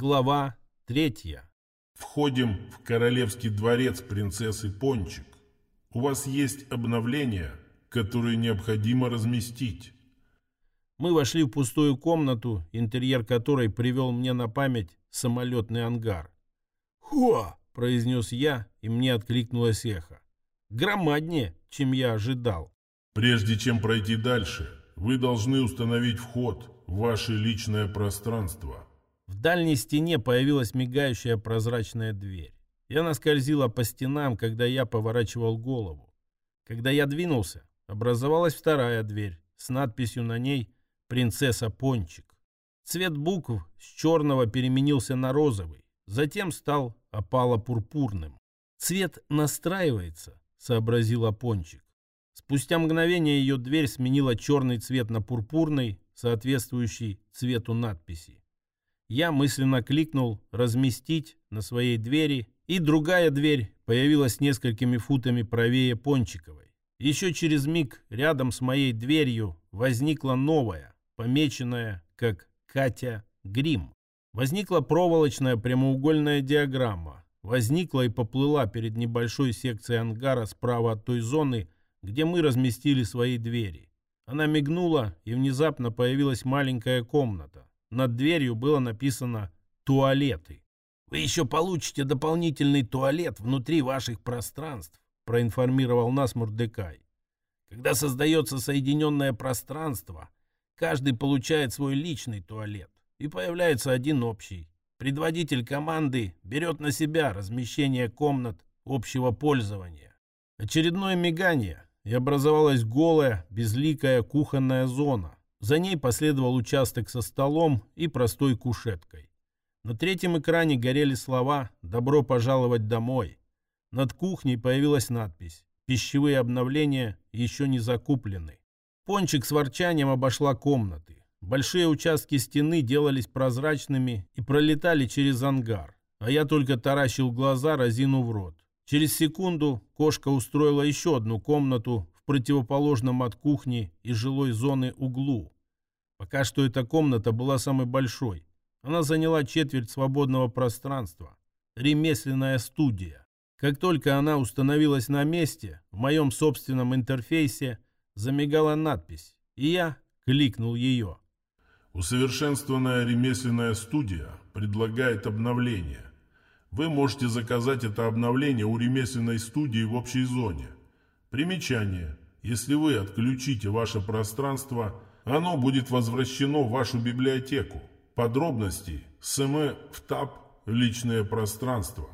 Глава третья. Входим в королевский дворец принцессы Пончик. У вас есть обновления, которые необходимо разместить. Мы вошли в пустую комнату, интерьер которой привел мне на память самолетный ангар. «Хо!» – произнес я, и мне откликнулось эхо. «Громаднее, чем я ожидал». Прежде чем пройти дальше, вы должны установить вход в ваше личное пространство. В дальней стене появилась мигающая прозрачная дверь. И она скользила по стенам, когда я поворачивал голову. Когда я двинулся, образовалась вторая дверь с надписью на ней «Принцесса Пончик». Цвет букв с черного переменился на розовый, затем стал опало-пурпурным. «Цвет настраивается», — сообразила Пончик. Спустя мгновение ее дверь сменила черный цвет на пурпурный, соответствующий цвету надписи. Я мысленно кликнул «разместить» на своей двери, и другая дверь появилась несколькими футами правее Пончиковой. Еще через миг рядом с моей дверью возникла новая, помеченная как Катя Грим. Возникла проволочная прямоугольная диаграмма. Возникла и поплыла перед небольшой секцией ангара справа от той зоны, где мы разместили свои двери. Она мигнула, и внезапно появилась маленькая комната. Над дверью было написано «Туалеты». «Вы еще получите дополнительный туалет внутри ваших пространств», проинформировал нас Мурдекай. «Когда создается соединенное пространство, каждый получает свой личный туалет, и появляется один общий. Предводитель команды берет на себя размещение комнат общего пользования. Очередное мигание, и образовалась голая, безликая кухонная зона, за ней последовал участок со столом и простой кушеткой. На третьем экране горели слова «Добро пожаловать домой». Над кухней появилась надпись «Пищевые обновления еще не закуплены». Пончик с ворчанием обошла комнаты. Большие участки стены делались прозрачными и пролетали через ангар. А я только таращил глаза, разинув рот. Через секунду кошка устроила еще одну комнату противоположном от кухни и жилой зоны углу. Пока что эта комната была самой большой. Она заняла четверть свободного пространства. Ремесленная студия. Как только она установилась на месте, в моем собственном интерфейсе замигала надпись, и я кликнул ее. Усовершенствованная ремесленная студия предлагает обновление. Вы можете заказать это обновление у ремесленной студии в общей зоне. Примечание. Если вы отключите ваше пространство, оно будет возвращено в вашу библиотеку. Подробности СМ в ТАП «Личное пространство».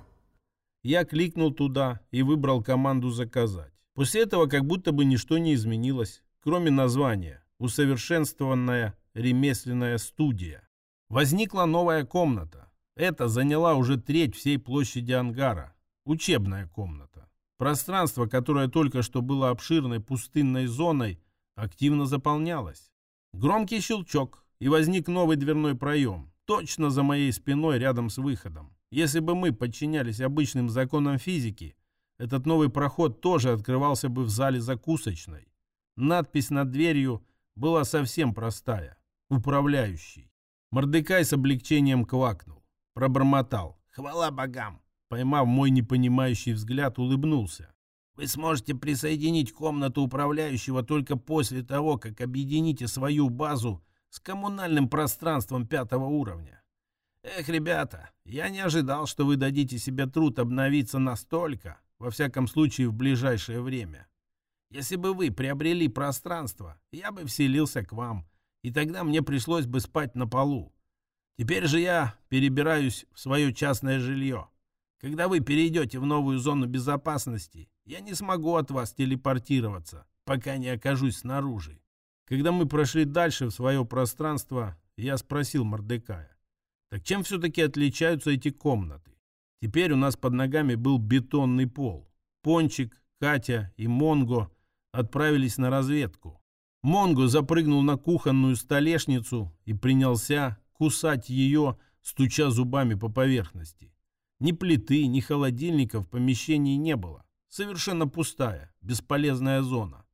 Я кликнул туда и выбрал команду «Заказать». После этого как будто бы ничто не изменилось, кроме названия «Усовершенствованная ремесленная студия». Возникла новая комната. Это заняла уже треть всей площади ангара. Учебная комната. Пространство, которое только что было обширной пустынной зоной, активно заполнялось. Громкий щелчок, и возник новый дверной проем, точно за моей спиной рядом с выходом. Если бы мы подчинялись обычным законам физики, этот новый проход тоже открывался бы в зале закусочной. Надпись над дверью была совсем простая. «Управляющий». Мордекай с облегчением квакнул. Пробормотал. «Хвала богам! Поймав мой непонимающий взгляд, улыбнулся. «Вы сможете присоединить комнату управляющего только после того, как объедините свою базу с коммунальным пространством пятого уровня. Эх, ребята, я не ожидал, что вы дадите себе труд обновиться настолько, во всяком случае в ближайшее время. Если бы вы приобрели пространство, я бы вселился к вам, и тогда мне пришлось бы спать на полу. Теперь же я перебираюсь в свое частное жилье. Когда вы перейдете в новую зону безопасности, я не смогу от вас телепортироваться, пока не окажусь снаружи. Когда мы прошли дальше в свое пространство, я спросил Мордекая, так чем все-таки отличаются эти комнаты? Теперь у нас под ногами был бетонный пол. Пончик, Катя и Монго отправились на разведку. Монго запрыгнул на кухонную столешницу и принялся кусать ее, стуча зубами по поверхности. Ни плиты, ни холодильника в помещении не было. Совершенно пустая, бесполезная зона.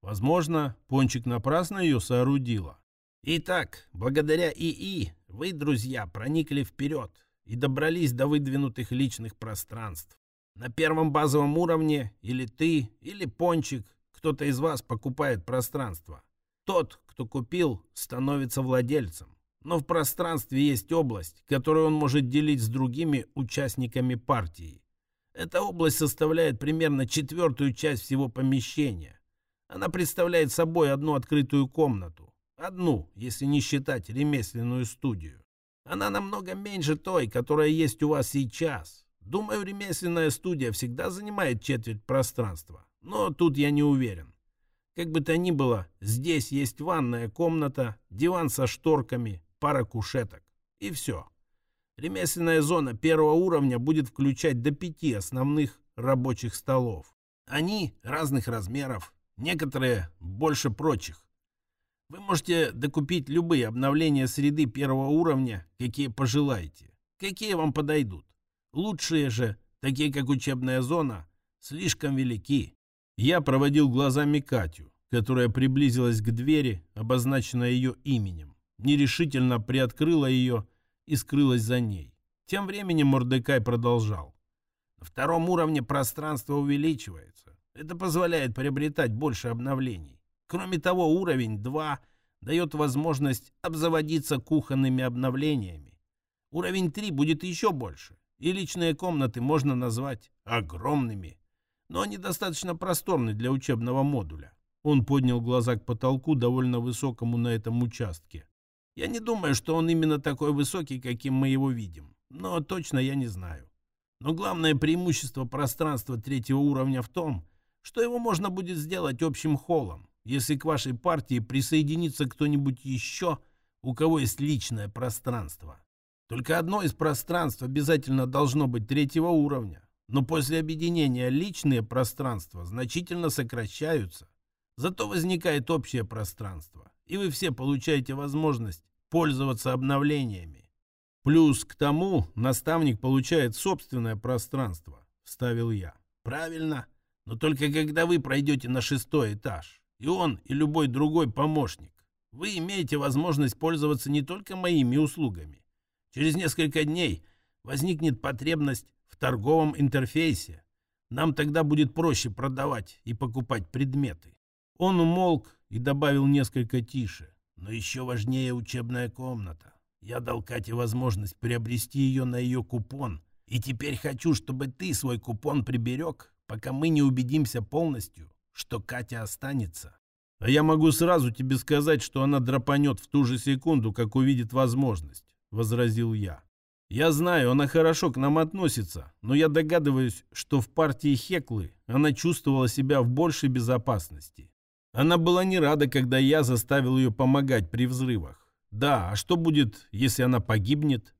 Возможно, Пончик напрасно ее соорудила. Итак, благодаря ИИ Вы, друзья, проникли вперед и добрались до выдвинутых личных пространств. На первом базовом уровне или ты, или Пончик, кто-то из вас покупает пространство. Тот, кто купил, становится владельцем. Но в пространстве есть область, которую он может делить с другими участниками партии. Эта область составляет примерно четвертую часть всего помещения. Она представляет собой одну открытую комнату. Одну, если не считать ремесленную студию. Она намного меньше той, которая есть у вас сейчас. Думаю, ремесленная студия всегда занимает четверть пространства. Но тут я не уверен. Как бы то ни было, здесь есть ванная комната, диван со шторками, пара кушеток. И все. Ремесленная зона первого уровня будет включать до пяти основных рабочих столов. Они разных размеров, некоторые больше прочих. Вы можете докупить любые обновления среды первого уровня, какие пожелаете. Какие вам подойдут. Лучшие же, такие как учебная зона, слишком велики. Я проводил глазами Катю, которая приблизилась к двери, обозначенной ее именем. Нерешительно приоткрыла ее и скрылась за ней. Тем временем Мордекай продолжал. На втором уровне пространство увеличивается. Это позволяет приобретать больше обновлений. Кроме того, уровень 2 дает возможность обзаводиться кухонными обновлениями. Уровень 3 будет еще больше, и личные комнаты можно назвать огромными. Но они достаточно просторны для учебного модуля. Он поднял глаза к потолку, довольно высокому на этом участке. Я не думаю, что он именно такой высокий, каким мы его видим. Но точно я не знаю. Но главное преимущество пространства третьего уровня в том, что его можно будет сделать общим холлом, если к вашей партии присоединится кто-нибудь еще, у кого есть личное пространство. Только одно из пространств обязательно должно быть третьего уровня, но после объединения личные пространства значительно сокращаются. Зато возникает общее пространство, и вы все получаете возможность пользоваться обновлениями. Плюс к тому наставник получает собственное пространство, вставил я. Правильно, но только когда вы пройдете на шестой этаж. И он, и любой другой помощник. Вы имеете возможность пользоваться не только моими услугами. Через несколько дней возникнет потребность в торговом интерфейсе. Нам тогда будет проще продавать и покупать предметы. Он умолк и добавил несколько тише. Но еще важнее учебная комната. Я дал Кате возможность приобрести ее на ее купон. И теперь хочу, чтобы ты свой купон приберег, пока мы не убедимся полностью, что Катя останется. А я могу сразу тебе сказать, что она драпанет в ту же секунду, как увидит возможность, — возразил я. Я знаю, она хорошо к нам относится, но я догадываюсь, что в партии Хеклы она чувствовала себя в большей безопасности. Она была не рада, когда я заставил ее помогать при взрывах. Да, а что будет, если она погибнет?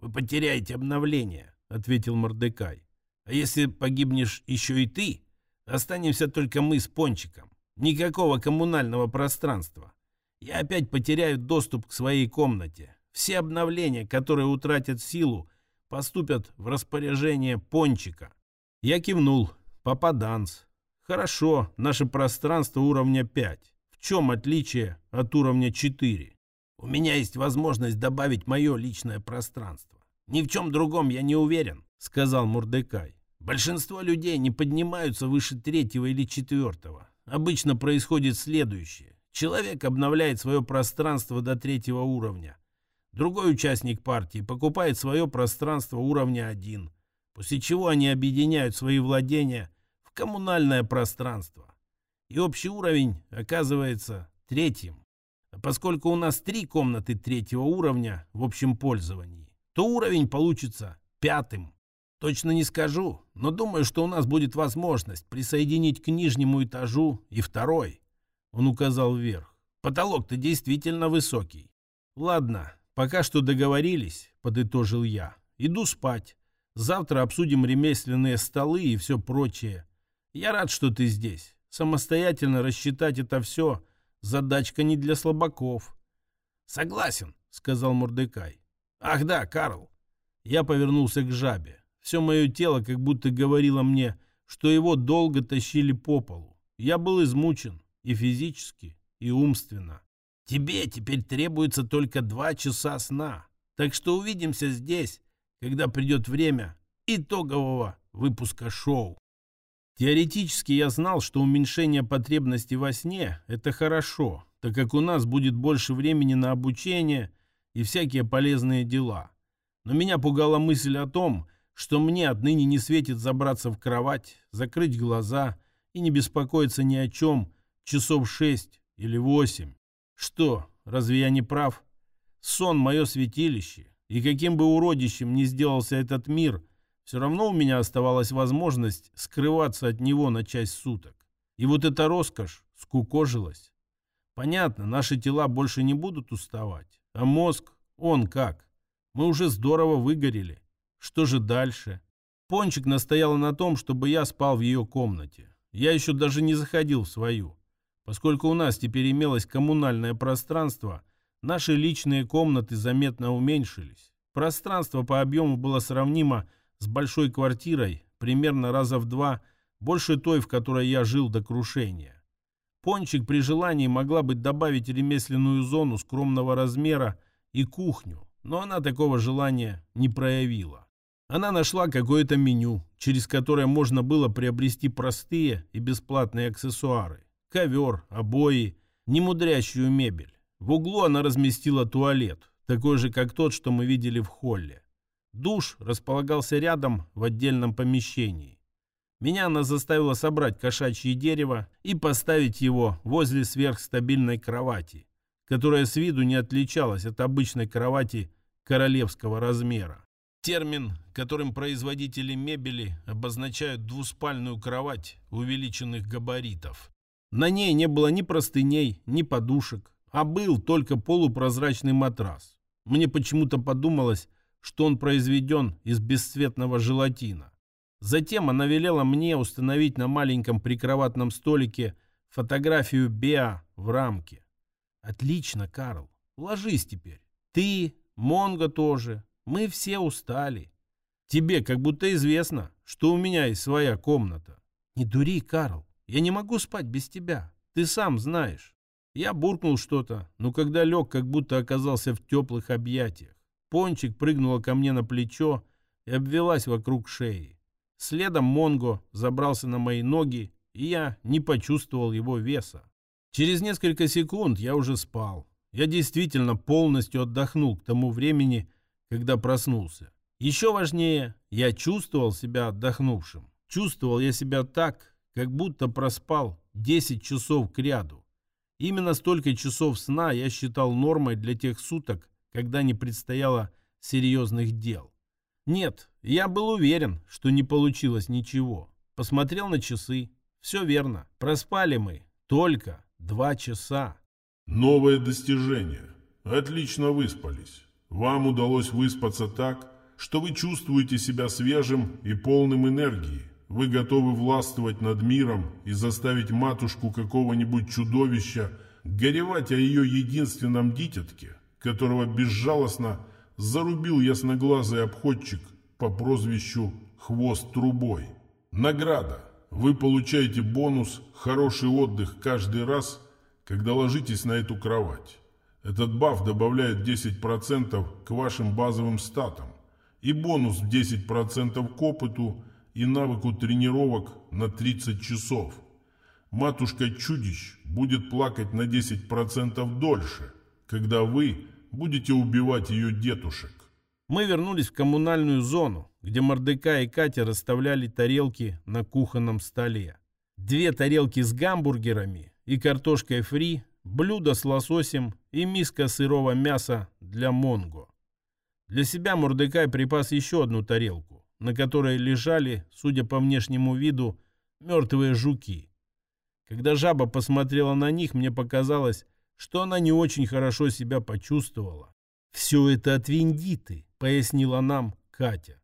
Вы потеряете обновление, — ответил Мордекай. А если погибнешь еще и ты, Останемся только мы с Пончиком. Никакого коммунального пространства. Я опять потеряю доступ к своей комнате. Все обновления, которые утратят силу, поступят в распоряжение Пончика. Я кивнул. Попаданс. Хорошо, наше пространство уровня 5. В чем отличие от уровня 4? У меня есть возможность добавить мое личное пространство. Ни в чем другом я не уверен, сказал Мурдекай. Большинство людей не поднимаются выше третьего или четвертого. Обычно происходит следующее. Человек обновляет свое пространство до третьего уровня. Другой участник партии покупает свое пространство уровня 1, после чего они объединяют свои владения коммунальное пространство. И общий уровень оказывается третьим. А поскольку у нас три комнаты третьего уровня в общем пользовании, то уровень получится пятым. Точно не скажу, но думаю, что у нас будет возможность присоединить к нижнему этажу и второй. Он указал вверх. Потолок-то действительно высокий. Ладно, пока что договорились, подытожил я. Иду спать. Завтра обсудим ремесленные столы и все прочее. Я рад, что ты здесь. Самостоятельно рассчитать это все задачка не для слабаков. Согласен, сказал Мордекай. Ах да, Карл. Я повернулся к жабе. Все мое тело как будто говорило мне, что его долго тащили по полу. Я был измучен и физически, и умственно. «Тебе теперь требуется только два часа сна», Так что увидимся здесь, когда придет время итогового выпуска шоу. Теоретически я знал, что уменьшение потребностей во сне – это хорошо, так как у нас будет больше времени на обучение и всякие полезные дела. Но меня пугала мысль о том, что мне отныне не светит забраться в кровать, закрыть глаза и не беспокоиться ни о чем часов шесть или восемь. Что, разве я не прав? Сон – мое святилище, и каким бы уродищем ни сделался этот мир, все равно у меня оставалась возможность скрываться от него на часть суток. И вот эта роскошь скукожилась. Понятно, наши тела больше не будут уставать, а мозг, он как? Мы уже здорово выгорели. Что же дальше? Пончик настояла на том, чтобы я спал в ее комнате. Я еще даже не заходил в свою. Поскольку у нас теперь имелось коммунальное пространство, наши личные комнаты заметно уменьшились. Пространство по объему было сравнимо с большой квартирой, примерно раза в два, больше той, в которой я жил до крушения. Пончик при желании могла бы добавить ремесленную зону скромного размера и кухню, но она такого желания не проявила. Она нашла какое-то меню, через которое можно было приобрести простые и бесплатные аксессуары. Ковер, обои, немудрящую мебель. В углу она разместила туалет, такой же, как тот, что мы видели в холле. Душ располагался рядом в отдельном помещении. Меня она заставила собрать кошачье дерево и поставить его возле сверхстабильной кровати, которая с виду не отличалась от обычной кровати королевского размера. Термин, которым производители мебели обозначают двуспальную кровать увеличенных габаритов. На ней не было ни простыней, ни подушек, а был только полупрозрачный матрас. Мне почему-то подумалось, что он произведен из бесцветного желатина. Затем она велела мне установить на маленьком прикроватном столике фотографию Беа в рамке. Отлично, Карл. Ложись теперь. Ты, Монго тоже. Мы все устали. Тебе как будто известно, что у меня есть своя комната. Не дури, Карл. Я не могу спать без тебя. Ты сам знаешь. Я буркнул что-то, но когда лег, как будто оказался в теплых объятиях. Пончик прыгнула ко мне на плечо и обвелась вокруг шеи. Следом Монго забрался на мои ноги, и я не почувствовал его веса. Через несколько секунд я уже спал. Я действительно полностью отдохнул к тому времени, когда проснулся. Еще важнее, я чувствовал себя отдохнувшим. Чувствовал я себя так, как будто проспал 10 часов к ряду. Именно столько часов сна я считал нормой для тех суток, когда не предстояло серьезных дел. Нет, я был уверен, что не получилось ничего. Посмотрел на часы. Все верно. Проспали мы только Два часа. Новое достижение. Отлично выспались. Вам удалось выспаться так, что вы чувствуете себя свежим и полным энергии. Вы готовы властвовать над миром и заставить матушку какого-нибудь чудовища горевать о ее единственном дитятке, которого безжалостно зарубил ясноглазый обходчик по прозвищу «Хвост трубой». Награда. Вы получаете бонус «Хороший отдых» каждый раз, когда ложитесь на эту кровать. Этот баф добавляет 10% к вашим базовым статам и бонус 10% к опыту и навыку тренировок на 30 часов. Матушка чудищ будет плакать на 10% дольше, когда вы будете убивать ее детушек. Мы вернулись в коммунальную зону, где Мордека и Катя расставляли тарелки на кухонном столе. Две тарелки с гамбургерами и картошкой фри, блюдо с лососем и миска сырого мяса для Монго. Для себя Мордекай припас еще одну тарелку, на которой лежали, судя по внешнему виду, мертвые жуки. Когда жаба посмотрела на них, мне показалось, что она не очень хорошо себя почувствовала. «Все это от Виндиты», — пояснила нам Катя.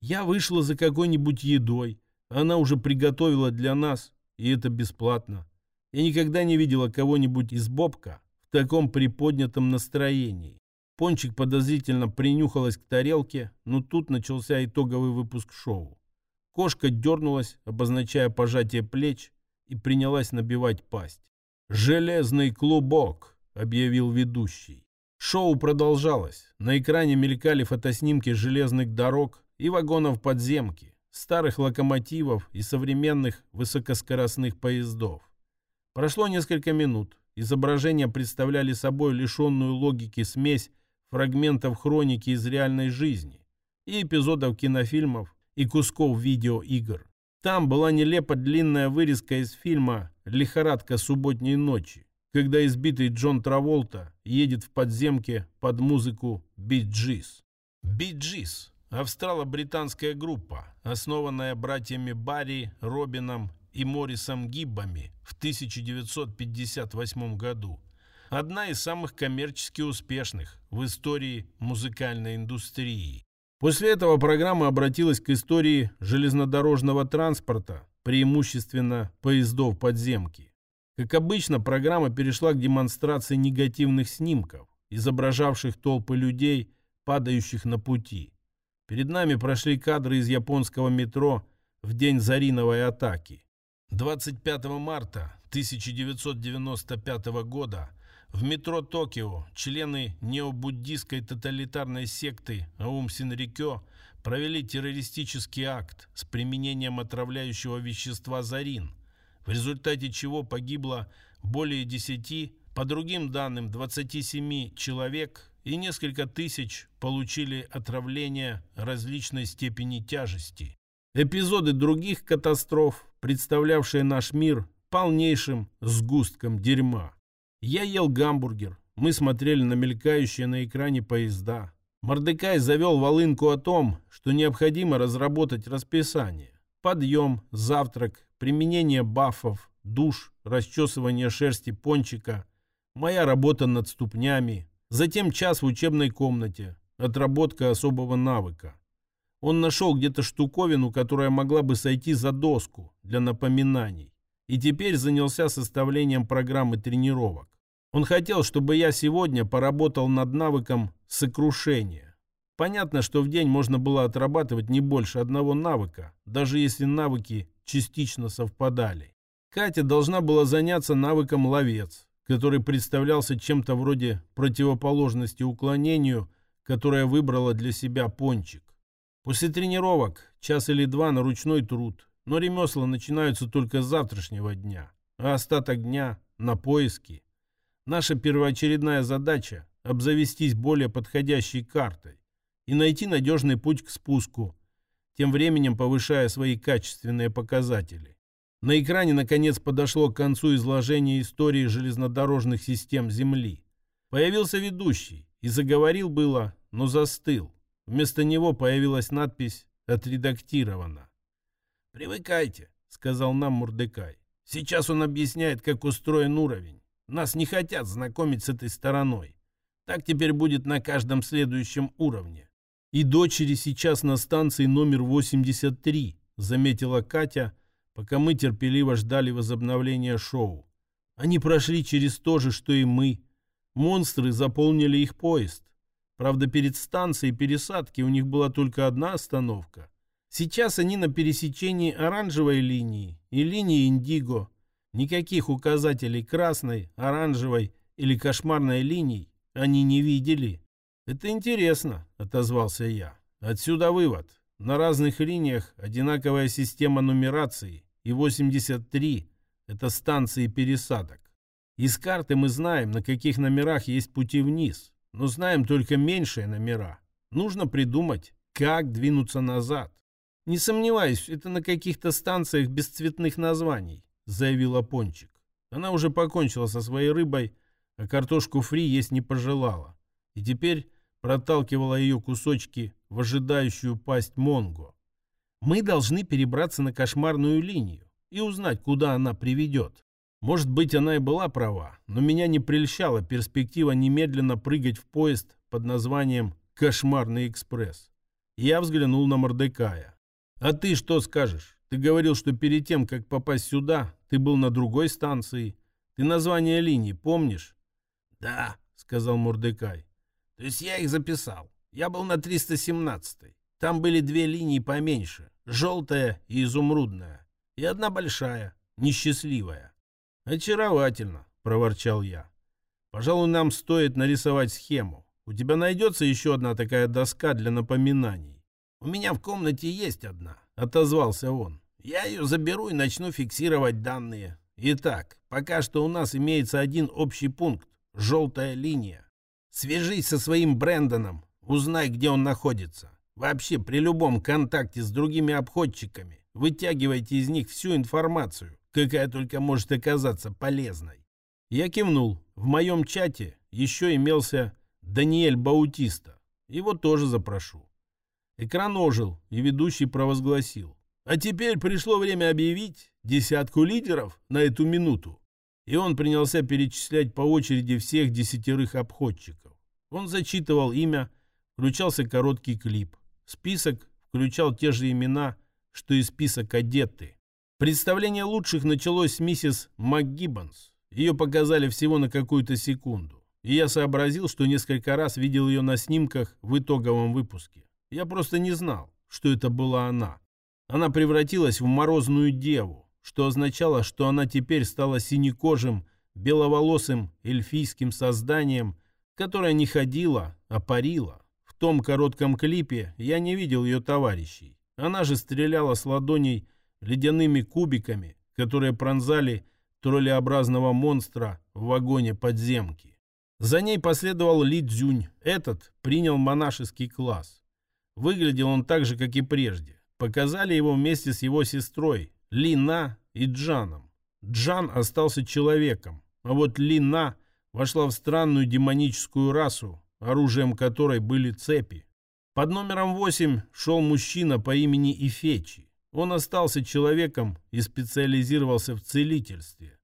«Я вышла за какой-нибудь едой. Она уже приготовила для нас, и это бесплатно. Я никогда не видела кого-нибудь из Бобка в таком приподнятом настроении. Пончик подозрительно принюхалась к тарелке, но тут начался итоговый выпуск шоу. Кошка дернулась, обозначая пожатие плеч, и принялась набивать пасть. «Железный клубок», — объявил ведущий. Шоу продолжалось. На экране мелькали фотоснимки железных дорог и вагонов подземки, старых локомотивов и современных высокоскоростных поездов. Прошло несколько минут. Изображения представляли собой лишенную логики смесь фрагментов хроники из реальной жизни и эпизодов кинофильмов и кусков видеоигр. Там была нелепо длинная вырезка из фильма «Лихорадка субботней ночи», когда избитый Джон Траволта едет в подземке под музыку. Бит Джиз – австрало-британская группа, основанная братьями Барри, Робином и Моррисом Гиббами в 1958 году. Одна из самых коммерчески успешных в истории музыкальной индустрии. После этого программа обратилась к истории железнодорожного транспорта, преимущественно поездов подземки. Как обычно, программа перешла к демонстрации негативных снимков, изображавших толпы людей, падающих на пути. Перед нами прошли кадры из японского метро в день Зариновой атаки. 25 марта 1995 года в метро Токио члены необуддистской тоталитарной секты Аум Синрикё провели террористический акт с применением отравляющего вещества «Зарин», в результате чего погибло более 10, по другим данным 27 человек и несколько тысяч получили отравление различной степени тяжести. Эпизоды других катастроф, представлявшие наш мир полнейшим сгустком дерьма. Я ел гамбургер, мы смотрели на мелькающие на экране поезда. Мордекай завел волынку о том, что необходимо разработать расписание. Подъем, завтрак, применение бафов, душ, расчесывание шерсти пончика, моя работа над ступнями, затем час в учебной комнате, отработка особого навыка. Он нашел где-то штуковину, которая могла бы сойти за доску для напоминаний, и теперь занялся составлением программы тренировок. Он хотел, чтобы я сегодня поработал над навыком сокрушения. Понятно, что в день можно было отрабатывать не больше одного навыка, даже если навыки частично совпадали. Катя должна была заняться навыком ловец, который представлялся чем-то вроде противоположности уклонению, которое выбрала для себя пончик. После тренировок час или два на ручной труд, но ремесла начинаются только с завтрашнего дня, а остаток дня на поиски. Наша первоочередная задача – обзавестись более подходящей картой и найти надежный путь к спуску, тем временем повышая свои качественные показатели. На экране, наконец, подошло к концу изложение истории железнодорожных систем Земли. Появился ведущий и заговорил было, но застыл. Вместо него появилась надпись «Отредактировано». «Привыкайте», — сказал нам Мурдекай. «Сейчас он объясняет, как устроен уровень. Нас не хотят знакомить с этой стороной. Так теперь будет на каждом следующем уровне. И дочери сейчас на станции номер 83, заметила Катя, пока мы терпеливо ждали возобновления шоу. Они прошли через то же, что и мы. Монстры заполнили их поезд. Правда, перед станцией пересадки у них была только одна остановка. Сейчас они на пересечении оранжевой линии и линии Индиго. Никаких указателей красной, оранжевой или кошмарной линий они не видели. «Это интересно», — отозвался я. «Отсюда вывод. На разных линиях одинаковая система нумерации, и 83 — это станции пересадок. Из карты мы знаем, на каких номерах есть пути вниз, но знаем только меньшие номера. Нужно придумать, как двинуться назад. «Не сомневаюсь, это на каких-то станциях без цветных названий», — заявила Пончик. Она уже покончила со своей рыбой, а картошку фри есть не пожелала. И теперь проталкивала ее кусочки в ожидающую пасть Монго. Мы должны перебраться на кошмарную линию и узнать, куда она приведет. Может быть, она и была права, но меня не прельщала перспектива немедленно прыгать в поезд под названием «Кошмарный экспресс». Я взглянул на Мордекая. «А ты что скажешь? Ты говорил, что перед тем, как попасть сюда, ты был на другой станции. Ты название линии помнишь?» «Да», — сказал Мордекай. То есть я их записал. Я был на 317-й. Там были две линии поменьше. Желтая и изумрудная. И одна большая, несчастливая. «Очаровательно», — проворчал я. Пожалуй, нам стоит нарисовать схему. У тебя найдется еще одна такая доска для напоминаний. У меня в комнате есть одна, отозвался он. Я ее заберу и начну фиксировать данные. Итак, пока что у нас имеется один общий пункт – желтая линия. Свяжись со своим Брэндоном, узнай, где он находится. Вообще, при любом контакте с другими обходчиками вытягивайте из них всю информацию, какая только может оказаться полезной. Я кивнул. В моем чате еще имелся Даниэль Баутиста. Его тоже запрошу. Экран ожил, и ведущий провозгласил. А теперь пришло время объявить десятку лидеров на эту минуту. И он принялся перечислять по очереди всех десятерых обходчиков. Он зачитывал имя, включался короткий клип. Список включал те же имена, что и список одеты. Представление лучших началось с миссис МакГиббонс. Ее показали всего на какую-то секунду. И я сообразил, что несколько раз видел ее на снимках в итоговом выпуске. Я просто не знал, что это была она. Она превратилась в морозную деву, что означало, что она теперь стала синекожим, беловолосым эльфийским созданием, которое не ходила, а парила том коротком клипе я не видел ее товарищей. Она же стреляла с ладоней ледяными кубиками, которые пронзали троллеобразного монстра в вагоне подземки. За ней последовал Ли Цзюнь. Этот принял монашеский класс. Выглядел он так же, как и прежде. Показали его вместе с его сестрой Ли На и Джаном. Джан остался человеком, а вот Ли На вошла в странную демоническую расу, оружием которой были цепи. Под номером 8 шел мужчина по имени Ифечи. Он остался человеком и специализировался в целительстве.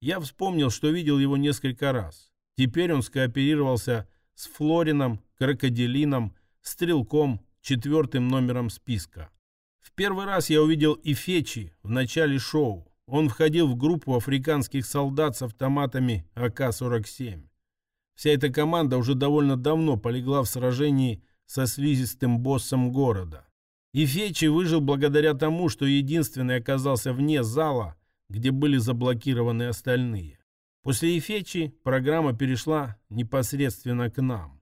Я вспомнил, что видел его несколько раз. Теперь он скооперировался с Флорином, Крокодилином, Стрелком, четвертым номером списка. В первый раз я увидел Ифечи в начале шоу. Он входил в группу африканских солдат с автоматами АК-47. Вся эта команда уже довольно давно полегла в сражении со слизистым боссом города. И Фечи выжил благодаря тому, что единственный оказался вне зала, где были заблокированы остальные. После Ефечи программа перешла непосредственно к нам.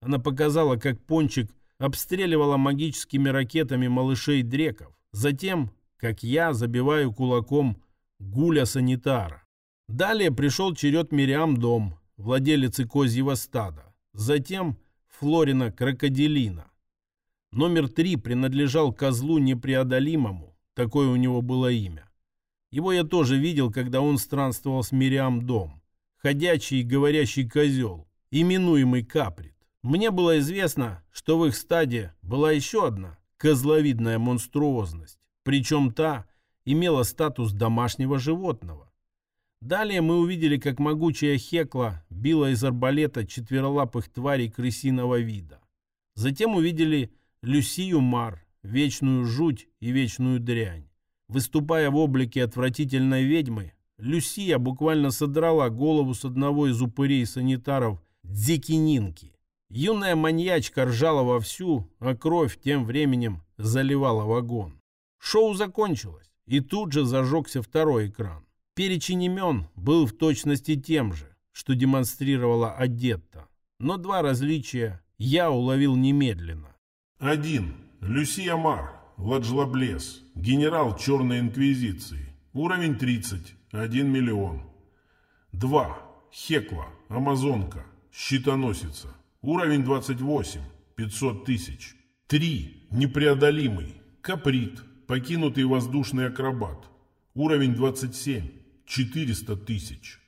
Она показала, как Пончик обстреливала магическими ракетами малышей дреков. Затем, как я забиваю кулаком гуля-санитара. Далее пришел черед Мириам Дом, владелицы козьего стада. Затем Флорина Крокодилина. Номер три принадлежал козлу непреодолимому, такое у него было имя. Его я тоже видел, когда он странствовал с Мириам дом. Ходячий и говорящий козел, именуемый Каприт. Мне было известно, что в их стаде была еще одна козловидная монструозность, причем та имела статус домашнего животного. Далее мы увидели, как могучая Хекла била из арбалета четверолапых тварей крысиного вида. Затем увидели Люсию Мар, вечную жуть и вечную дрянь. Выступая в облике отвратительной ведьмы, Люсия буквально содрала голову с одного из упырей-санитаров Дзекининки. Юная маньячка ржала вовсю, а кровь тем временем заливала вагон. Шоу закончилось, и тут же зажегся второй экран. Перечень имен был в точности тем же, что демонстрировала Адетта. Но два различия я уловил немедленно. Один. Люсия Мар, Ладжлаблес, генерал Черной Инквизиции. Уровень 30, 1 миллион. Два. Хекла, Амазонка, щитоносица. Уровень 28, 500 тысяч. Три. Непреодолимый, Каприт, покинутый воздушный акробат. Уровень 27, 400 тысяч.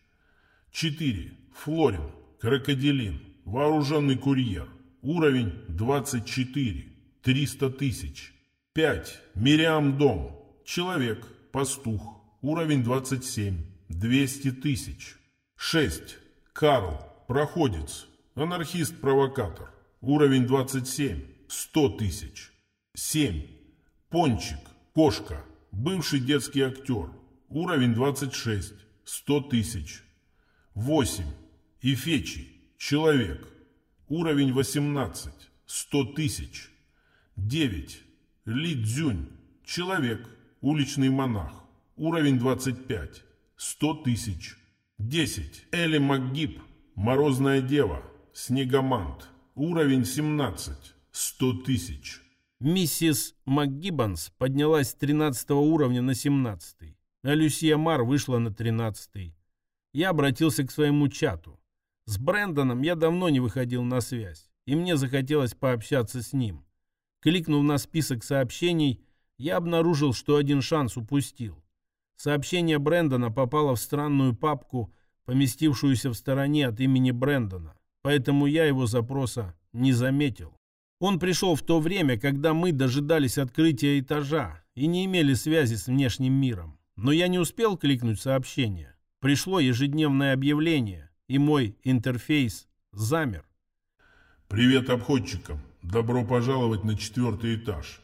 4. Флорин, крокодилин, вооруженный курьер. Уровень 24, 300 тысяч. 5. Мириам Дом, человек, пастух. Уровень 27, 200 тысяч. 6. Карл, проходец, анархист-провокатор. Уровень 27, 100 тысяч. 7. Пончик, кошка, бывший детский актер. Уровень 26. 100 тысяч. 8. Ифечи. Человек. Уровень 18. 100 тысяч. 9. Ли Цзюнь. Человек. Уличный монах. Уровень 25. 100 тысяч. 10. Эли МакГиб. Морозная дева. Снегомант. Уровень 17. 100 тысяч. Миссис МакГиббонс поднялась с 13 уровня на 17, а Люсия Мар вышла на 13. Я обратился к своему чату. С Брэндоном я давно не выходил на связь, и мне захотелось пообщаться с ним. Кликнув на список сообщений, я обнаружил, что один шанс упустил. Сообщение Брэндона попало в странную папку, поместившуюся в стороне от имени Брэндона, поэтому я его запроса не заметил. Он пришел в то время, когда мы дожидались открытия этажа и не имели связи с внешним миром. Но я не успел кликнуть сообщение. Пришло ежедневное объявление, и мой интерфейс замер. Привет обходчикам. Добро пожаловать на четвертый этаж.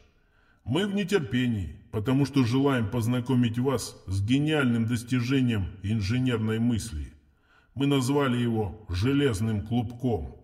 Мы в нетерпении, потому что желаем познакомить вас с гениальным достижением инженерной мысли. Мы назвали его «железным клубком».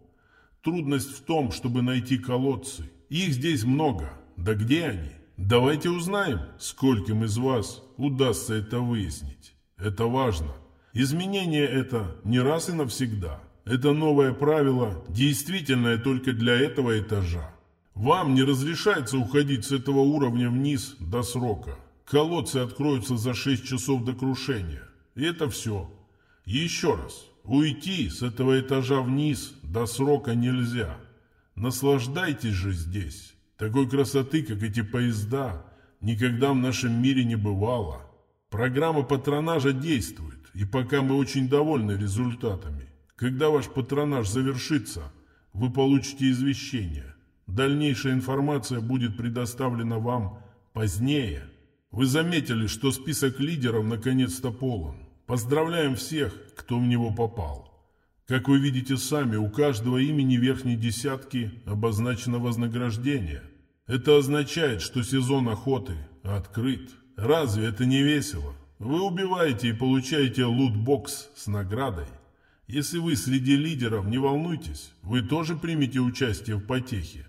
Трудность в том, чтобы найти колодцы. Их здесь много. Да где они? Давайте узнаем, скольким из вас удастся это выяснить. Это важно. Изменение это не раз и навсегда. Это новое правило, действительное только для этого этажа. Вам не разрешается уходить с этого уровня вниз до срока. Колодцы откроются за 6 часов до крушения. И это все. Еще раз. Уйти с этого этажа вниз до срока нельзя. Наслаждайтесь же здесь. Такой красоты, как эти поезда, никогда в нашем мире не бывало. Программа патронажа действует, и пока мы очень довольны результатами. Когда ваш патронаж завершится, вы получите извещение. Дальнейшая информация будет предоставлена вам позднее. Вы заметили, что список лидеров наконец-то полон. Поздравляем всех, кто в него попал. Как вы видите сами, у каждого имени верхней десятки обозначено вознаграждение. Это означает, что сезон охоты открыт. Разве это не весело? Вы убиваете и получаете лутбокс с наградой. Если вы среди лидеров, не волнуйтесь, вы тоже примете участие в потехе.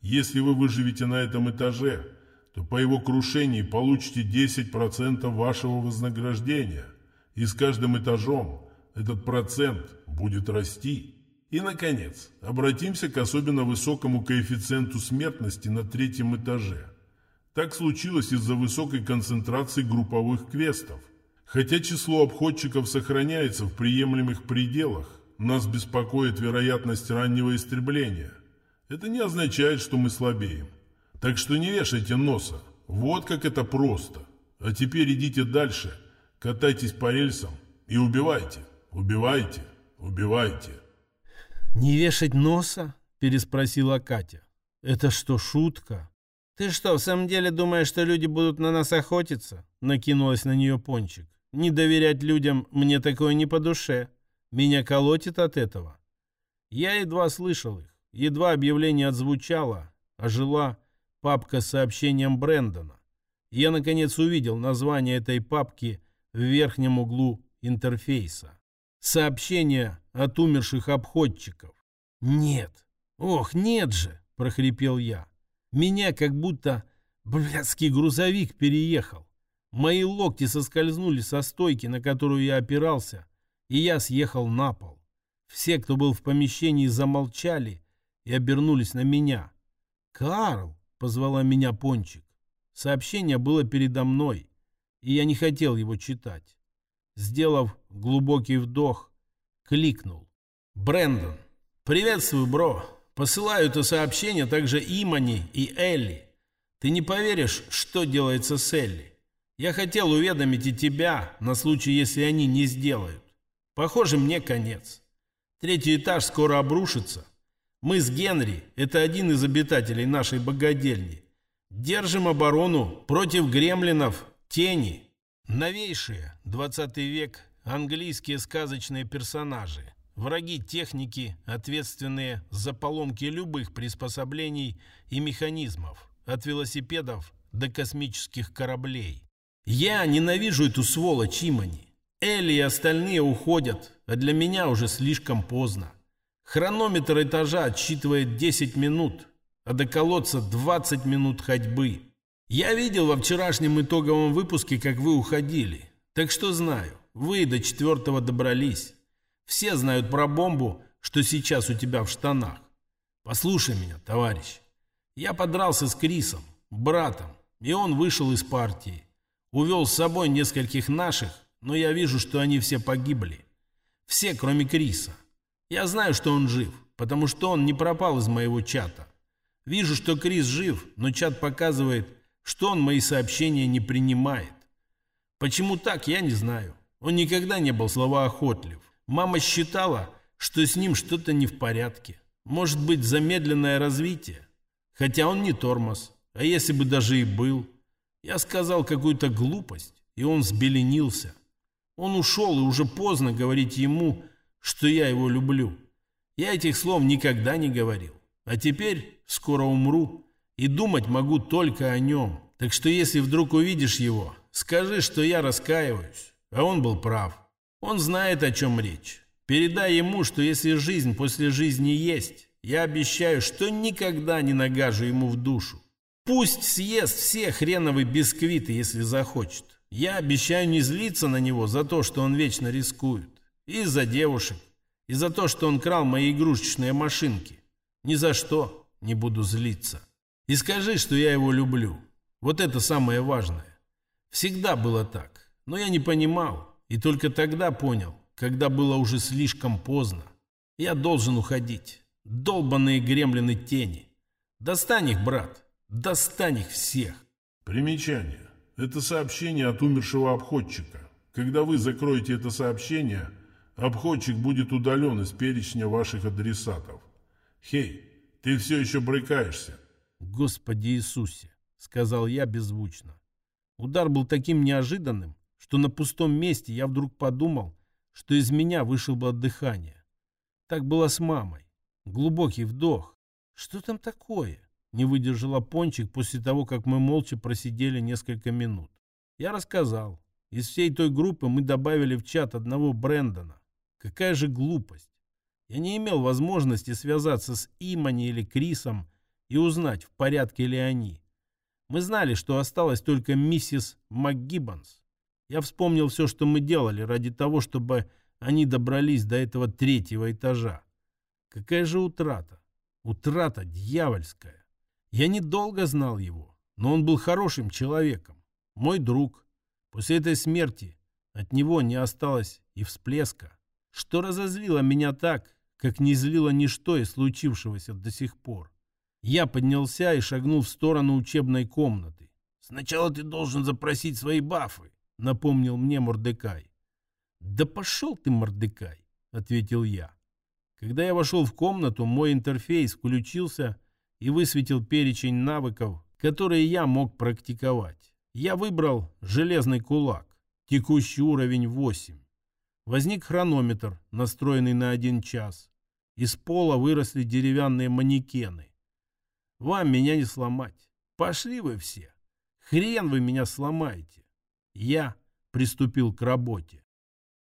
Если вы выживете на этом этаже, то по его крушении получите 10% вашего вознаграждения – и с каждым этажом этот процент будет расти. И, наконец, обратимся к особенно высокому коэффициенту смертности на третьем этаже. Так случилось из-за высокой концентрации групповых квестов. Хотя число обходчиков сохраняется в приемлемых пределах, нас беспокоит вероятность раннего истребления. Это не означает, что мы слабеем. Так что не вешайте носа. Вот как это просто. А теперь идите дальше – Катайтесь по рельсам и убивайте, убивайте, убивайте. «Не вешать носа?» – переспросила Катя. «Это что, шутка?» «Ты что, в самом деле думаешь, что люди будут на нас охотиться?» – накинулась на нее Пончик. «Не доверять людям мне такое не по душе. Меня колотит от этого». Я едва слышал их. Едва объявление отзвучало, ожила папка с сообщением Брэндона. Я, наконец, увидел название этой папки в верхнем углу интерфейса. Сообщение от умерших обходчиков. «Нет! Ох, нет же!» – прохрипел я. «Меня как будто блядский грузовик переехал. Мои локти соскользнули со стойки, на которую я опирался, и я съехал на пол. Все, кто был в помещении, замолчали и обернулись на меня. «Карл!» — позвала меня Пончик. Сообщение было передо мной и я не хотел его читать. Сделав глубокий вдох, кликнул. «Брэндон, приветствую, бро. Посылаю это сообщение также Имани и Элли. Ты не поверишь, что делается с Элли. Я хотел уведомить и тебя на случай, если они не сделают. Похоже, мне конец. Третий этаж скоро обрушится. Мы с Генри, это один из обитателей нашей богадельни, держим оборону против гремлинов Тени. Новейшие, 20 век, английские сказочные персонажи. Враги техники, ответственные за поломки любых приспособлений и механизмов, от велосипедов до космических кораблей. Я ненавижу эту сволочь Имани. Элли и остальные уходят, а для меня уже слишком поздно. Хронометр этажа отсчитывает 10 минут, а до колодца 20 минут ходьбы. Я видел во вчерашнем итоговом выпуске, как вы уходили. Так что знаю, вы до четвертого добрались. Все знают про бомбу, что сейчас у тебя в штанах. Послушай меня, товарищ. Я подрался с Крисом, братом, и он вышел из партии. Увел с собой нескольких наших, но я вижу, что они все погибли. Все, кроме Криса. Я знаю, что он жив, потому что он не пропал из моего чата. Вижу, что Крис жив, но чат показывает, что он мои сообщения не принимает. Почему так, я не знаю. Он никогда не был словоохотлив. Мама считала, что с ним что-то не в порядке. Может быть, замедленное развитие. Хотя он не тормоз. А если бы даже и был? Я сказал какую-то глупость, и он взбеленился. Он ушел, и уже поздно говорить ему, что я его люблю. Я этих слов никогда не говорил. А теперь скоро умру, и думать могу только о нем. Так что если вдруг увидишь его, скажи, что я раскаиваюсь. А он был прав. Он знает, о чем речь. Передай ему, что если жизнь после жизни есть, я обещаю, что никогда не нагажу ему в душу. Пусть съест все хреновые бисквиты, если захочет. Я обещаю не злиться на него за то, что он вечно рискует. И за девушек. И за то, что он крал мои игрушечные машинки. Ни за что не буду злиться. И скажи, что я его люблю. Вот это самое важное. Всегда было так. Но я не понимал. И только тогда понял, когда было уже слишком поздно. Я должен уходить. Долбанные гремлины тени. Достань их, брат. Достань их всех. Примечание. Это сообщение от умершего обходчика. Когда вы закроете это сообщение, обходчик будет удален из перечня ваших адресатов. «Хей, ты все еще брыкаешься?» «Господи Иисусе!» — сказал я беззвучно. Удар был таким неожиданным, что на пустом месте я вдруг подумал, что из меня вышел бы от дыхания. Так было с мамой. Глубокий вдох. Что там такое? Не выдержала Пончик после того, как мы молча просидели несколько минут. Я рассказал. Из всей той группы мы добавили в чат одного Брэндона. Какая же глупость. Я не имел возможности связаться с Имани или Крисом и узнать, в порядке ли они. Мы знали, что осталась только миссис МакГиббонс. Я вспомнил все, что мы делали ради того, чтобы они добрались до этого третьего этажа. Какая же утрата? Утрата дьявольская. Я недолго знал его, но он был хорошим человеком. Мой друг. После этой смерти от него не осталось и всплеска. Что разозлило меня так, как не злило ничто из случившегося до сих пор. Я поднялся и шагнул в сторону учебной комнаты. «Сначала ты должен запросить свои бафы», — напомнил мне Мордекай. «Да пошел ты, Мордекай», — ответил я. Когда я вошел в комнату, мой интерфейс включился и высветил перечень навыков, которые я мог практиковать. Я выбрал «Железный кулак», текущий уровень 8. Возник хронометр, настроенный на один час. Из пола выросли деревянные манекены. Вам меня не сломать. Пошли вы все. Хрен вы меня сломаете. Я приступил к работе.